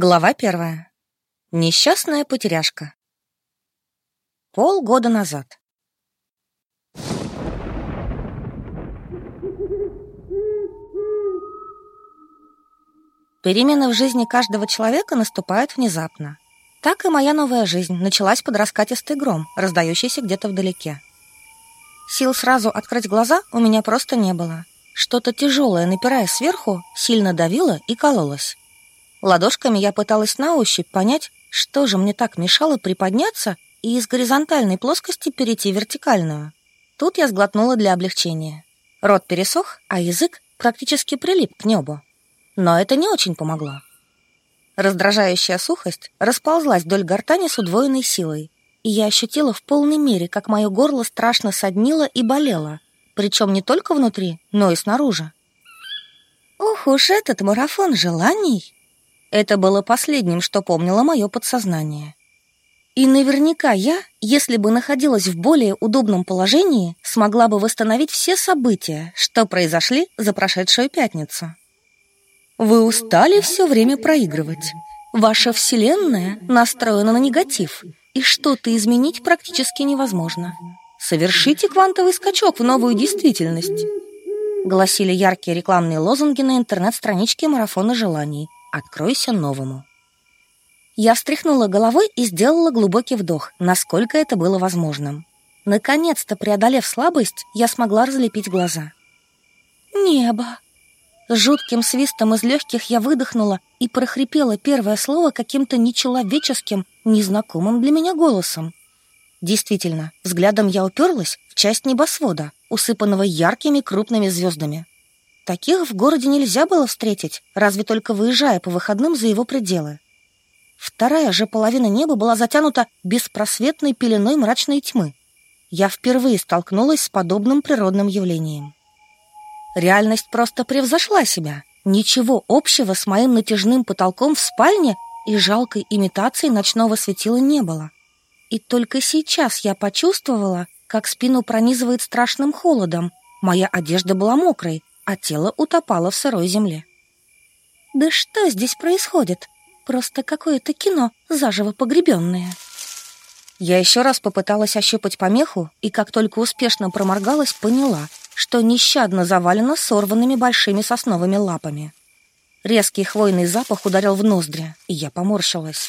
Глава первая. Несчастная потеряшка. Полгода назад. Перемены в жизни каждого человека наступают внезапно. Так и моя новая жизнь началась под раскатистый гром, раздающийся где-то вдалеке. Сил сразу открыть глаза у меня просто не было. Что-то тяжелое, напирая сверху, сильно давило и кололось. Ладошками я пыталась на ощупь понять, что же мне так мешало приподняться и из горизонтальной плоскости перейти в вертикальную. Тут я сглотнула для облегчения. Рот пересох, а язык практически прилип к небу. Но это не очень помогло. Раздражающая сухость расползлась вдоль гортани с удвоенной силой, и я ощутила в полной мере, как мое горло страшно соднило и болело, причем не только внутри, но и снаружи. Ох уж этот марафон желаний! Это было последним, что помнило мое подсознание. И наверняка я, если бы находилась в более удобном положении, смогла бы восстановить все события, что произошли за прошедшую пятницу. Вы устали все время проигрывать. Ваша вселенная настроена на негатив, и что-то изменить практически невозможно. Совершите квантовый скачок в новую действительность. Гласили яркие рекламные лозунги на интернет-страничке марафона желаний – Откройся новому. Я встряхнула головой и сделала глубокий вдох, насколько это было возможным. Наконец-то, преодолев слабость, я смогла разлепить глаза. «Небо!» Жутким свистом из легких я выдохнула и прохрипела первое слово каким-то нечеловеческим, незнакомым для меня голосом. Действительно, взглядом я уперлась в часть небосвода, усыпанного яркими крупными звездами. Таких в городе нельзя было встретить, разве только выезжая по выходным за его пределы. Вторая же половина неба была затянута беспросветной пеленой мрачной тьмы. Я впервые столкнулась с подобным природным явлением. Реальность просто превзошла себя. Ничего общего с моим натяжным потолком в спальне и жалкой имитацией ночного светила не было. И только сейчас я почувствовала, как спину пронизывает страшным холодом. Моя одежда была мокрой, а тело утопало в сырой земле. «Да что здесь происходит? Просто какое-то кино, заживо погребенное». Я еще раз попыталась ощупать помеху, и как только успешно проморгалась, поняла, что нещадно завалено сорванными большими сосновыми лапами. Резкий хвойный запах ударил в ноздри, и я поморщилась.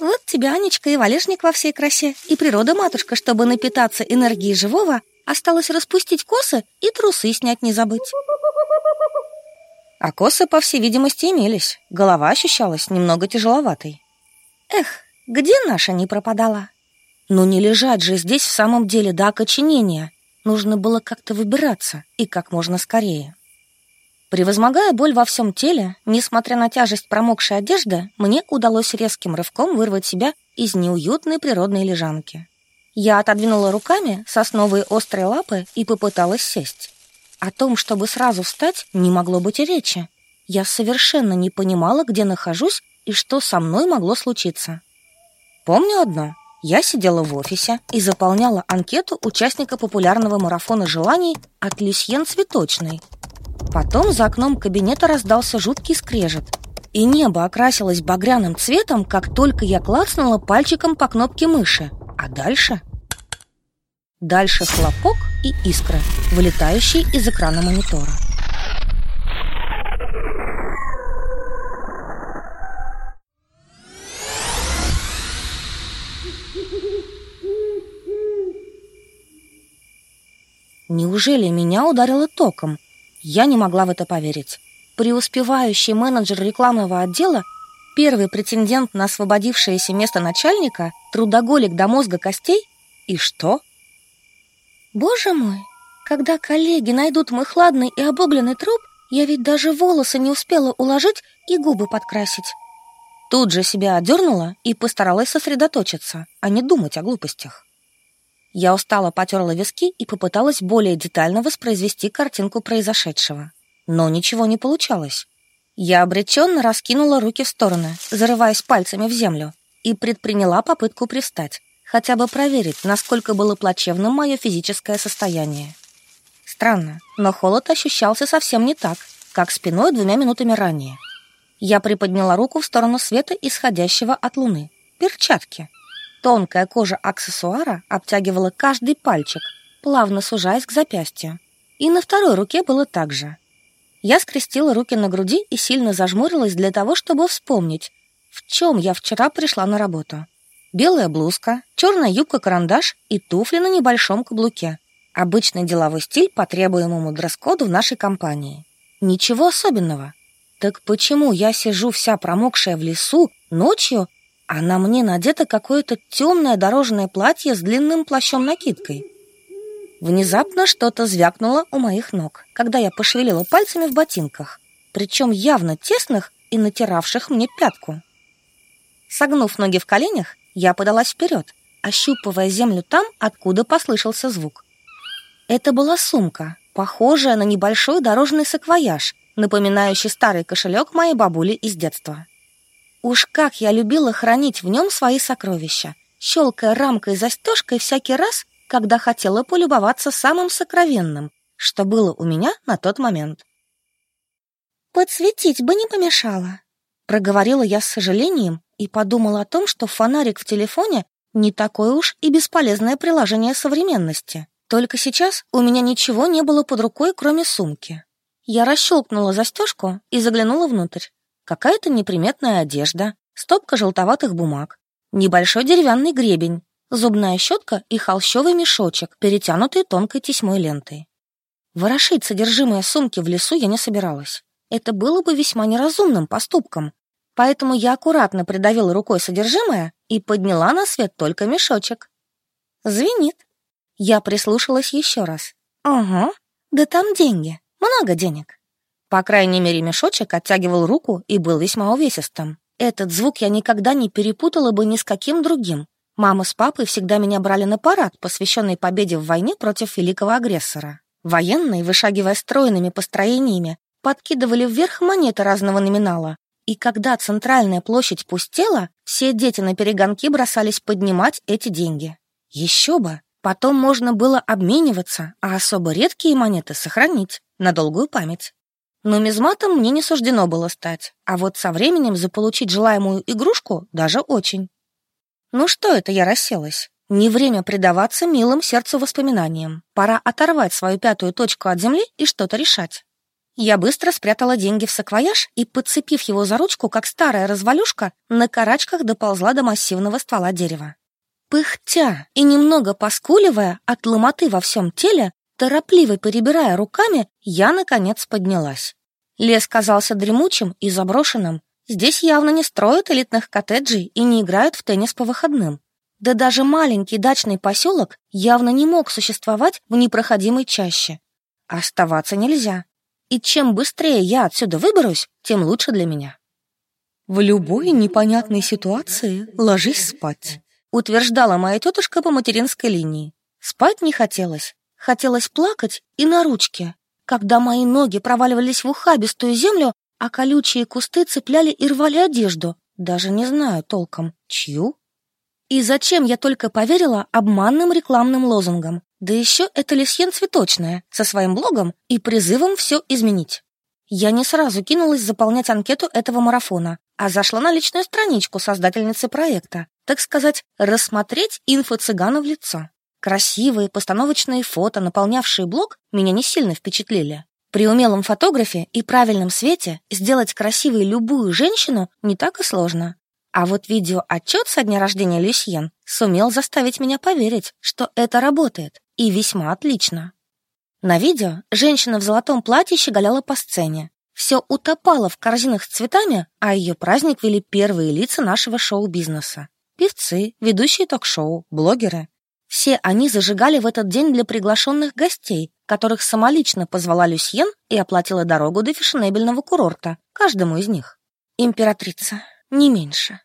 «Вот тебе, Анечка, и валежник во всей красе, и природа-матушка, чтобы напитаться энергией живого, Осталось распустить косы и трусы снять не забыть. А косы, по всей видимости, имелись. Голова ощущалась немного тяжеловатой. Эх, где наша не пропадала? Ну не лежать же здесь в самом деле до окоченения. Нужно было как-то выбираться, и как можно скорее. Превозмогая боль во всем теле, несмотря на тяжесть промокшей одежды, мне удалось резким рывком вырвать себя из неуютной природной лежанки. Я отодвинула руками сосновые острые лапы и попыталась сесть. О том, чтобы сразу встать, не могло быть и речи. Я совершенно не понимала, где нахожусь и что со мной могло случиться. Помню одно. Я сидела в офисе и заполняла анкету участника популярного марафона желаний от Люсьен Цветочной. Потом за окном кабинета раздался жуткий скрежет, и небо окрасилось багряным цветом, как только я клацнула пальчиком по кнопке мыши. А дальше? Дальше хлопок и искра, вылетающие из экрана монитора. Неужели меня ударило током? Я не могла в это поверить. Преуспевающий менеджер рекламного отдела Первый претендент на освободившееся место начальника, трудоголик до мозга костей? И что? Боже мой, когда коллеги найдут мой хладный и обугленный труп, я ведь даже волосы не успела уложить и губы подкрасить. Тут же себя одернула и постаралась сосредоточиться, а не думать о глупостях. Я устало потерла виски и попыталась более детально воспроизвести картинку произошедшего. Но ничего не получалось. Я обреченно раскинула руки в стороны, зарываясь пальцами в землю, и предприняла попытку привстать, хотя бы проверить, насколько было плачевным мое физическое состояние. Странно, но холод ощущался совсем не так, как спиной двумя минутами ранее. Я приподняла руку в сторону света, исходящего от луны. Перчатки. Тонкая кожа аксессуара обтягивала каждый пальчик, плавно сужаясь к запястью. И на второй руке было так же. Я скрестила руки на груди и сильно зажмурилась для того, чтобы вспомнить, в чем я вчера пришла на работу. Белая блузка, черная юбка-карандаш и туфли на небольшом каблуке. Обычный деловой стиль по требуемому дресс-коду в нашей компании. Ничего особенного. Так почему я сижу вся промокшая в лесу ночью, а на мне надето какое-то темное дорожное платье с длинным плащом-накидкой? Внезапно что-то звякнуло у моих ног, когда я пошевелила пальцами в ботинках, причем явно тесных и натиравших мне пятку. Согнув ноги в коленях, я подалась вперед, ощупывая землю там, откуда послышался звук. Это была сумка, похожая на небольшой дорожный саквояж, напоминающий старый кошелек моей бабули из детства. Уж как я любила хранить в нем свои сокровища, щелкая рамкой и застежкой всякий раз, когда хотела полюбоваться самым сокровенным, что было у меня на тот момент. «Подсветить бы не помешало», — проговорила я с сожалением и подумала о том, что фонарик в телефоне не такое уж и бесполезное приложение современности. Только сейчас у меня ничего не было под рукой, кроме сумки. Я расщелкнула застежку и заглянула внутрь. Какая-то неприметная одежда, стопка желтоватых бумаг, небольшой деревянный гребень, зубная щетка и холщовый мешочек, перетянутый тонкой тесьмой лентой. Ворошить содержимое сумки в лесу я не собиралась. Это было бы весьма неразумным поступком. Поэтому я аккуратно придавила рукой содержимое и подняла на свет только мешочек. Звенит. Я прислушалась еще раз. Ага, да там деньги, много денег. По крайней мере, мешочек оттягивал руку и был весьма увесистым. Этот звук я никогда не перепутала бы ни с каким другим. Мама с папой всегда меня брали на парад, посвященный победе в войне против великого агрессора. Военные, вышагивая стройными построениями, подкидывали вверх монеты разного номинала. И когда центральная площадь пустела, все дети на перегонки бросались поднимать эти деньги. Еще бы! Потом можно было обмениваться, а особо редкие монеты сохранить на долгую память. Но мизматом мне не суждено было стать, а вот со временем заполучить желаемую игрушку даже очень. Ну что это я расселась? Не время предаваться милым сердцу воспоминаниям. Пора оторвать свою пятую точку от земли и что-то решать. Я быстро спрятала деньги в саквояж и, подцепив его за ручку, как старая развалюшка, на карачках доползла до массивного ствола дерева. Пыхтя и немного поскуливая от ломоты во всем теле, торопливо перебирая руками, я, наконец, поднялась. Лес казался дремучим и заброшенным. Здесь явно не строят элитных коттеджей и не играют в теннис по выходным. Да даже маленький дачный поселок явно не мог существовать в непроходимой чаще. Оставаться нельзя. И чем быстрее я отсюда выберусь, тем лучше для меня. В любой непонятной ситуации ложись спать утверждала моя тетушка по материнской линии. Спать не хотелось. Хотелось плакать и на ручке. Когда мои ноги проваливались в ухабистую землю, а колючие кусты цепляли и рвали одежду, даже не знаю толком, чью. И зачем я только поверила обманным рекламным лозунгам? Да еще это Лисьен Цветочная со своим блогом и призывом все изменить. Я не сразу кинулась заполнять анкету этого марафона, а зашла на личную страничку создательницы проекта, так сказать, рассмотреть инфо-цыгана в лицо. Красивые постановочные фото, наполнявшие блог, меня не сильно впечатлили. При умелом фотографе и правильном свете сделать красивой любую женщину не так и сложно. А вот видеоотчет со дня рождения Люсьен сумел заставить меня поверить, что это работает, и весьма отлично. На видео женщина в золотом платье щеголяла по сцене. Все утопало в корзинах с цветами, а ее праздник вели первые лица нашего шоу-бизнеса. Певцы, ведущие ток-шоу, блогеры. Все они зажигали в этот день для приглашенных гостей, которых самолично позвала Люсьен и оплатила дорогу до фешенебельного курорта, каждому из них. Императрица, не меньше.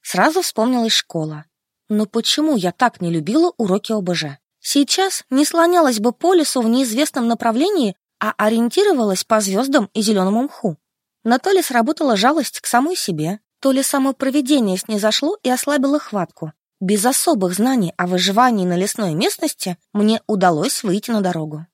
Сразу вспомнилась школа. Но почему я так не любила уроки ОБЖ? Сейчас не слонялась бы по лесу в неизвестном направлении, а ориентировалась по звездам и зеленому мху. На то ли сработала жалость к самой себе, то ли само провидение снизошло и ослабило хватку. Без особых знаний о выживании на лесной местности мне удалось выйти на дорогу.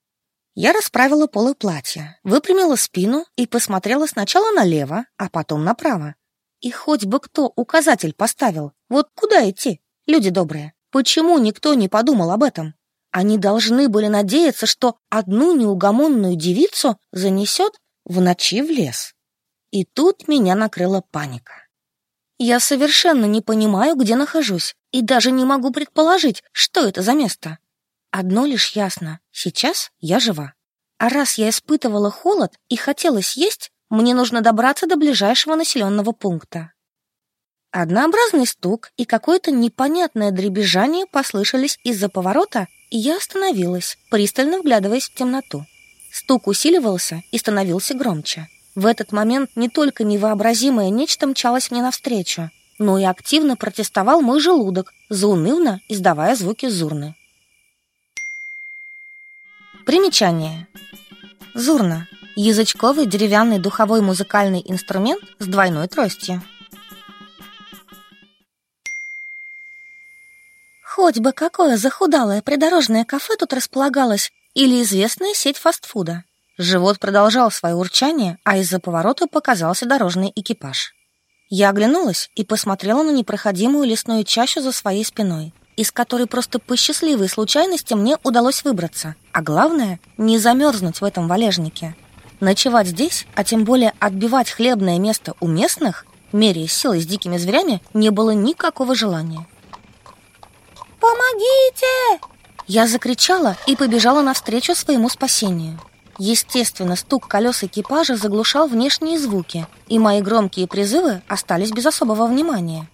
Я расправила полы платья, выпрямила спину и посмотрела сначала налево, а потом направо. И хоть бы кто указатель поставил, вот куда идти, люди добрые, почему никто не подумал об этом? Они должны были надеяться, что одну неугомонную девицу занесет в ночи в лес. И тут меня накрыла паника. Я совершенно не понимаю, где нахожусь, и даже не могу предположить, что это за место. Одно лишь ясно — сейчас я жива. А раз я испытывала холод и хотела съесть, мне нужно добраться до ближайшего населенного пункта. Однообразный стук и какое-то непонятное дребезжание послышались из-за поворота, и я остановилась, пристально вглядываясь в темноту. Стук усиливался и становился громче. В этот момент не только невообразимое нечто мчалось мне навстречу, но и активно протестовал мой желудок, заунывно издавая звуки зурны. Примечание. Зурна – язычковый деревянный духовой музыкальный инструмент с двойной тростью. Хоть бы какое захудалое придорожное кафе тут располагалось или известная сеть фастфуда. Живот продолжал свое урчание, а из-за поворота показался дорожный экипаж. Я оглянулась и посмотрела на непроходимую лесную чащу за своей спиной из которой просто по счастливой случайности мне удалось выбраться. А главное, не замерзнуть в этом валежнике. Ночевать здесь, а тем более отбивать хлебное место у местных, меряясь силой с дикими зверями, не было никакого желания. «Помогите!» Я закричала и побежала навстречу своему спасению. Естественно, стук колес экипажа заглушал внешние звуки, и мои громкие призывы остались без особого внимания.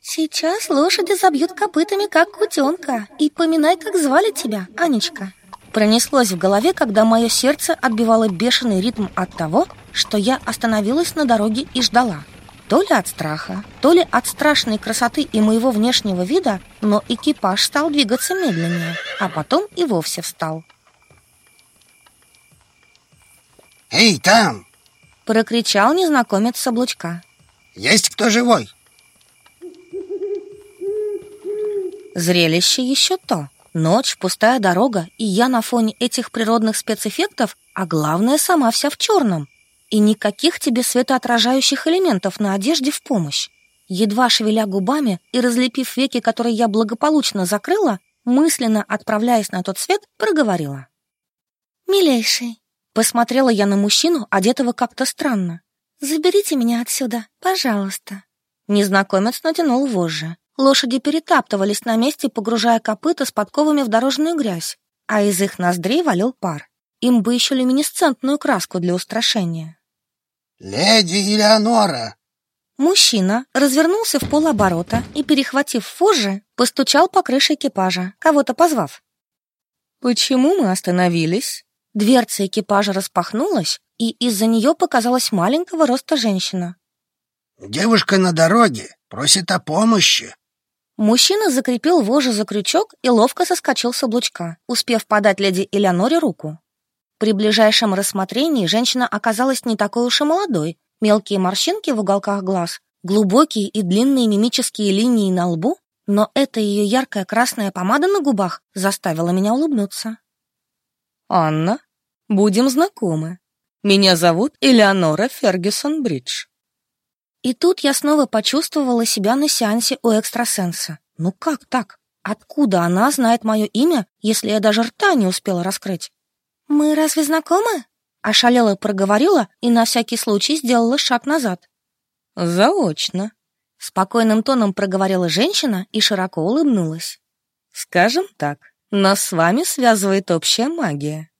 Сейчас лошади забьют копытами, как кутенка, и поминай, как звали тебя, Анечка. Пронеслось в голове, когда мое сердце отбивало бешеный ритм от того, что я остановилась на дороге и ждала. То ли от страха, то ли от страшной красоты и моего внешнего вида, но экипаж стал двигаться медленнее, а потом и вовсе встал. «Эй, там!» — прокричал незнакомец с облучка. «Есть кто живой?» Зрелище еще то. Ночь, пустая дорога, и я на фоне этих природных спецэффектов, а главное, сама вся в черном. И никаких тебе светоотражающих элементов на одежде в помощь. Едва шевеля губами и разлепив веки, которые я благополучно закрыла, мысленно отправляясь на тот свет, проговорила. «Милейший», — посмотрела я на мужчину, одетого как-то странно. «Заберите меня отсюда, пожалуйста». Незнакомец натянул вожжи. Лошади перетаптывались на месте, погружая копыта с подковами в дорожную грязь, а из их ноздрей валил пар. Им бы еще люминесцентную краску для устрашения. «Леди Элеонора!» Мужчина развернулся в полоборота и, перехватив фужи, постучал по крыше экипажа, кого-то позвав. «Почему мы остановились?» Дверца экипажа распахнулась, и из-за нее показалась маленького роста женщина. «Девушка на дороге просит о помощи», Мужчина закрепил вожжи за крючок и ловко соскочил с облучка, успев подать леди Элеоноре руку. При ближайшем рассмотрении женщина оказалась не такой уж и молодой. Мелкие морщинки в уголках глаз, глубокие и длинные мимические линии на лбу, но эта ее яркая красная помада на губах заставила меня улыбнуться. «Анна, будем знакомы. Меня зовут Элеонора Фергюсон Бридж. И тут я снова почувствовала себя на сеансе у экстрасенса. Ну как так? Откуда она знает мое имя, если я даже рта не успела раскрыть? «Мы разве знакомы?» Ошалела проговорила и на всякий случай сделала шаг назад. «Заочно», — спокойным тоном проговорила женщина и широко улыбнулась. «Скажем так, нас с вами связывает общая магия».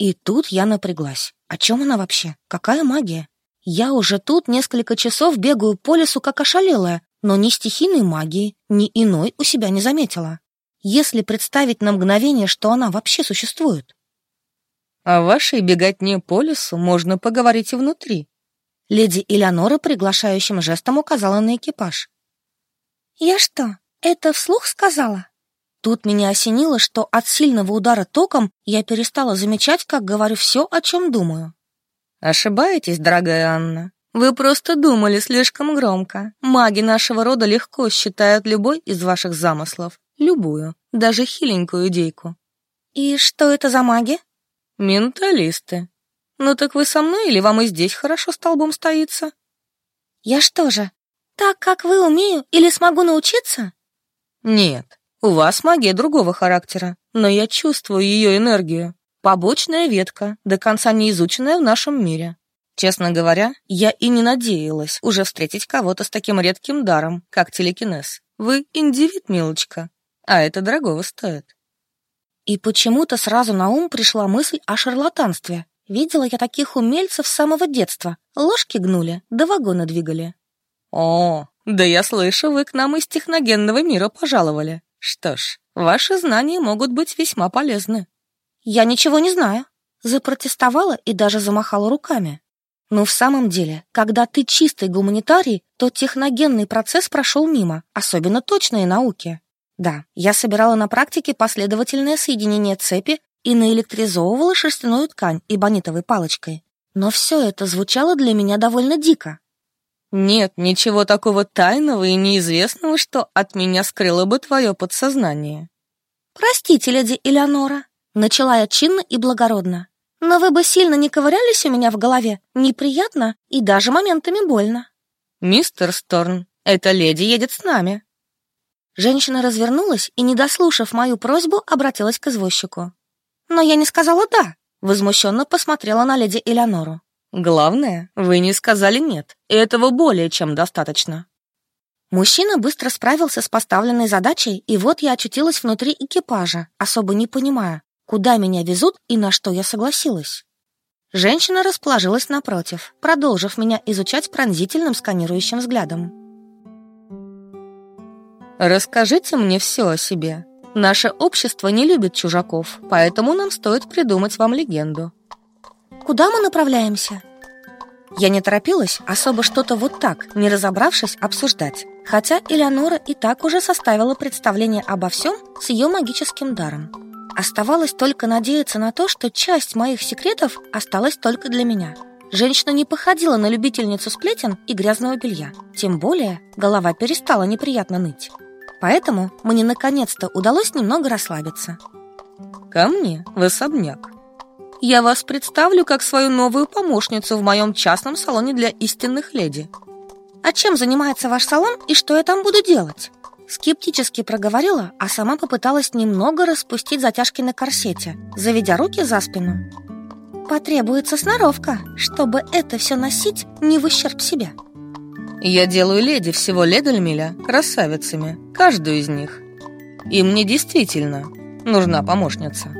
И тут я напряглась. О чем она вообще? Какая магия? Я уже тут несколько часов бегаю по лесу, как ошалелая, но ни стихийной магии, ни иной у себя не заметила. Если представить на мгновение, что она вообще существует. О вашей беготне по лесу можно поговорить и внутри. Леди Элеонора приглашающим жестом указала на экипаж. Я что, это вслух сказала? Тут меня осенило, что от сильного удара током я перестала замечать, как говорю все, о чем думаю. Ошибаетесь, дорогая Анна. Вы просто думали слишком громко. Маги нашего рода легко считают любой из ваших замыслов. Любую, даже хиленькую идейку. И что это за маги? Менталисты. Ну так вы со мной или вам и здесь хорошо столбом стоится? Я что же, так как вы умею или смогу научиться? Нет, у вас магия другого характера, но я чувствую ее энергию. Побочная ветка, до конца не изученная в нашем мире. Честно говоря, я и не надеялась уже встретить кого-то с таким редким даром, как телекинез. Вы индивид, милочка, а это дорогого стоит. И почему-то сразу на ум пришла мысль о шарлатанстве. Видела я таких умельцев с самого детства. Ложки гнули, да вагоны двигали. О, да я слышу, вы к нам из техногенного мира пожаловали. Что ж, ваши знания могут быть весьма полезны. Я ничего не знаю. Запротестовала и даже замахала руками. Но в самом деле, когда ты чистый гуманитарий, то техногенный процесс прошел мимо, особенно точные науки. Да, я собирала на практике последовательное соединение цепи и наэлектризовывала шерстяную ткань эбонитовой палочкой. Но все это звучало для меня довольно дико. Нет ничего такого тайного и неизвестного, что от меня скрыло бы твое подсознание. Простите, леди Элеонора, начала я чинно и благородно. Но вы бы сильно не ковырялись у меня в голове. Неприятно и даже моментами больно. Мистер Сторн, эта леди едет с нами. Женщина развернулась и, не дослушав мою просьбу, обратилась к извозчику. Но я не сказала «да», возмущенно посмотрела на леди Элеонору. Главное, вы не сказали «нет», и этого более чем достаточно. Мужчина быстро справился с поставленной задачей, и вот я очутилась внутри экипажа, особо не понимая, куда меня везут и на что я согласилась. Женщина расположилась напротив, продолжив меня изучать пронзительным сканирующим взглядом. «Расскажите мне все о себе. Наше общество не любит чужаков, поэтому нам стоит придумать вам легенду». «Куда мы направляемся?» Я не торопилась особо что-то вот так, не разобравшись, обсуждать. Хотя Элеонора и так уже составила представление обо всем с ее магическим даром. Оставалось только надеяться на то, что часть моих секретов осталась только для меня. Женщина не походила на любительницу сплетен и грязного белья. Тем более голова перестала неприятно ныть. Поэтому мне наконец-то удалось немного расслабиться. «Ко мне в особняк. Я вас представлю как свою новую помощницу в моем частном салоне для истинных леди». «А чем занимается ваш салон и что я там буду делать?» Скептически проговорила, а сама попыталась немного распустить затяжки на корсете, заведя руки за спину. Потребуется сноровка, чтобы это все носить не в ущерб себе. Я делаю леди всего Ледальмиля красавицами, каждую из них. И мне действительно нужна помощница.